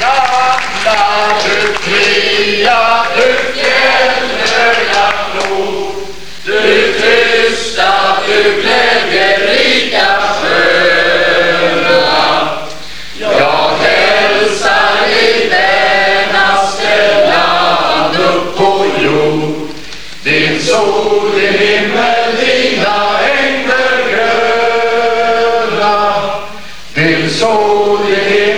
gamla, du fria, du fjällhöga nord, Du tysta, du glädjerika sköna. Jag hälsar i vänaste land upp på jord. Din sol, din himmel, dina ängder gröna. Din sol, din himmel,